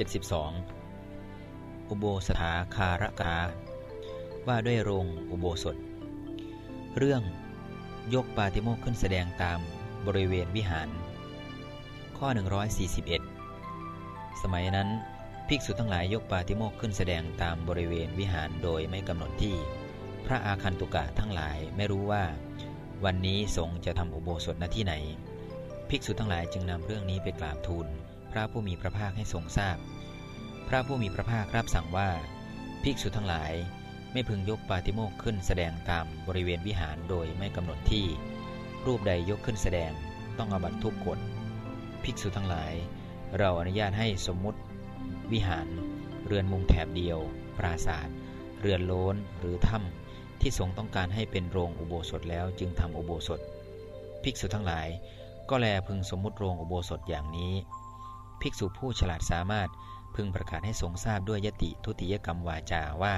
72 อุโบสถาคารกา ว่าด้วยโรงอุโบสถ เรื่องยกปาติโมกขึ้นแสดงตามบริเวณวิหาร ข้อ 141 สมัยนั้นภิกษุทั้งหลายยกปาติโมกขึ้นแสดงตามบริเวณวิหารโดยไม่กำหนดที่ พระอาคันตุกะทั้งหลายไม่รู้ว่า วันนี้สงฆ์จะทำอุโบสถณที่ไหน ภิกษุทั้งหลายจึงนำเรื่องนี้ไปกราบทูล พระผู้มีพระภาคให้ทรงทราบพพระผู้มีพระภาครับสั่งว่า ภิกษุทั้งหลาย ไม่พึงยกปาติโมกขึ้นแสดงตามบริเวณวิหารโดยไม่กำหนดที่ รูปใดยกขึ้นแสดงต้องอบัตทุกกฎภิกษุทั้งหลาย เราอนุญาตให้สมมุติ วิหาร เรือนมุงแถบเดียว ปราศาสตร์เรือนโล้นหรือถ้ำที่สงต้องการให้เป็นโรงอุโบสถแล้วจึงทำอุโบสถ ภิกษุทั้งหลายก็แลพึงสมมุติโรงอุโบสถอย่างนี้ ภิกษุผู้ฉลาดสามารถพึงประกาศให้สงทราบด้วยยติทุติยกรรมวาจาว่า